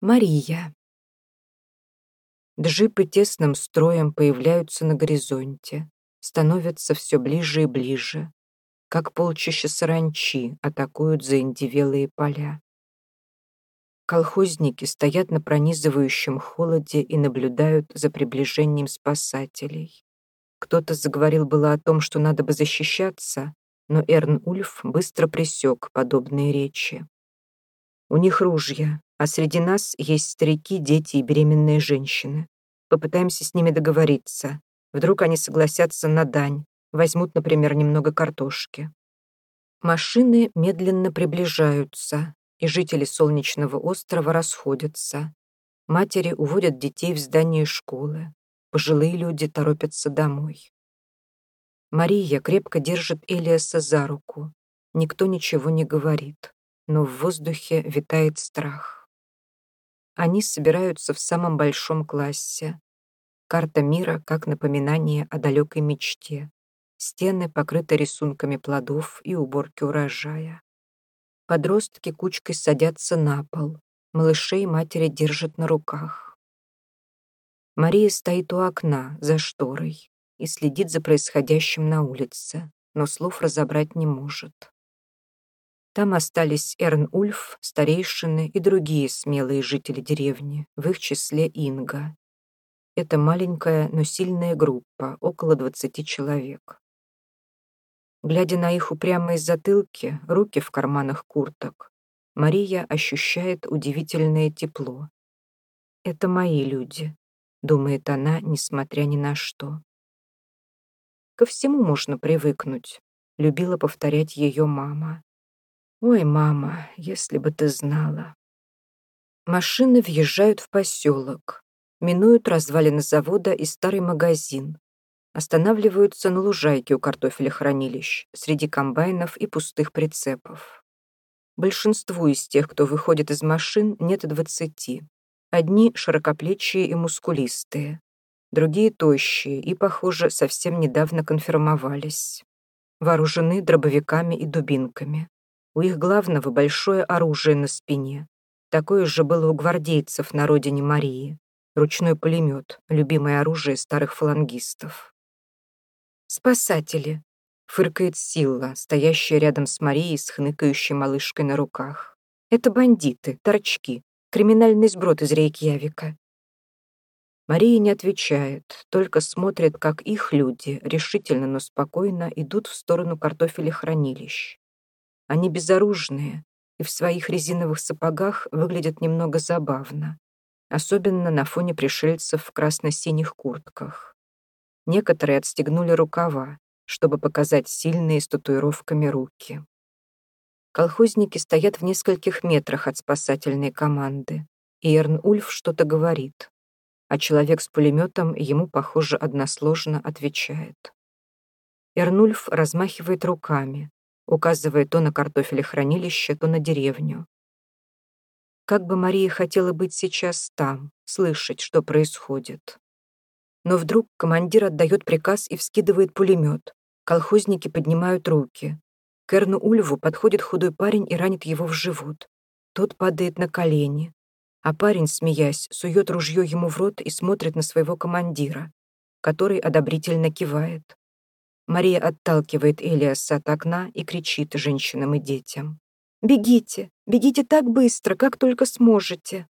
Мария. Джипы тесным строем появляются на горизонте, становятся все ближе и ближе, как полчища саранчи атакуют заиндевелые поля. Колхозники стоят на пронизывающем холоде и наблюдают за приближением спасателей. Кто-то заговорил было о том, что надо бы защищаться, но Эрн Ульф быстро пресек подобные речи. У них ружья, а среди нас есть старики, дети и беременные женщины. Попытаемся с ними договориться. Вдруг они согласятся на дань, возьмут, например, немного картошки. Машины медленно приближаются, и жители Солнечного острова расходятся. Матери уводят детей в здание школы. Пожилые люди торопятся домой. Мария крепко держит Элиаса за руку. Никто ничего не говорит, но в воздухе витает страх. Они собираются в самом большом классе. Карта мира как напоминание о далекой мечте. Стены покрыты рисунками плодов и уборки урожая. Подростки кучкой садятся на пол. Малышей матери держат на руках. Мария стоит у окна, за шторой, и следит за происходящим на улице, но слов разобрать не может. Там остались Эрн Ульф, старейшины и другие смелые жители деревни, в их числе Инга. Это маленькая, но сильная группа, около 20 человек. Глядя на их упрямые затылки, руки в карманах курток, Мария ощущает удивительное тепло. «Это мои люди», — думает она, несмотря ни на что. Ко всему можно привыкнуть, любила повторять ее мама. Ой, мама, если бы ты знала. Машины въезжают в поселок, минуют развалины завода и старый магазин, останавливаются на лужайке у картофелехранилищ, среди комбайнов и пустых прицепов. Большинству из тех, кто выходит из машин, нет двадцати. Одни широкоплечие и мускулистые, другие тощие и, похоже, совсем недавно конфирмовались. Вооружены дробовиками и дубинками. У их главного большое оружие на спине. Такое же было у гвардейцев на родине Марии. Ручной пулемет, любимое оружие старых фалангистов. «Спасатели», — фыркает Силла, стоящая рядом с Марией с хныкающей малышкой на руках. «Это бандиты, торчки, криминальный сброд из Рейкьявика». Мария не отвечает, только смотрит, как их люди решительно, но спокойно идут в сторону картофелехранилищ. Они безоружные и в своих резиновых сапогах выглядят немного забавно, особенно на фоне пришельцев в красно-синих куртках. Некоторые отстегнули рукава, чтобы показать сильные с татуировками руки. Колхозники стоят в нескольких метрах от спасательной команды, и Эрн Ульф что-то говорит, а человек с пулеметом ему, похоже, односложно отвечает. Эрнульф размахивает руками, указывая то на картофелехранилище, то на деревню. Как бы Мария хотела быть сейчас там, слышать, что происходит. Но вдруг командир отдает приказ и вскидывает пулемет. Колхозники поднимают руки. К Эрну Ульву подходит худой парень и ранит его в живот. Тот падает на колени. А парень, смеясь, сует ружье ему в рот и смотрит на своего командира, который одобрительно кивает. Мария отталкивает Элиаса от окна и кричит женщинам и детям. «Бегите! Бегите так быстро, как только сможете!»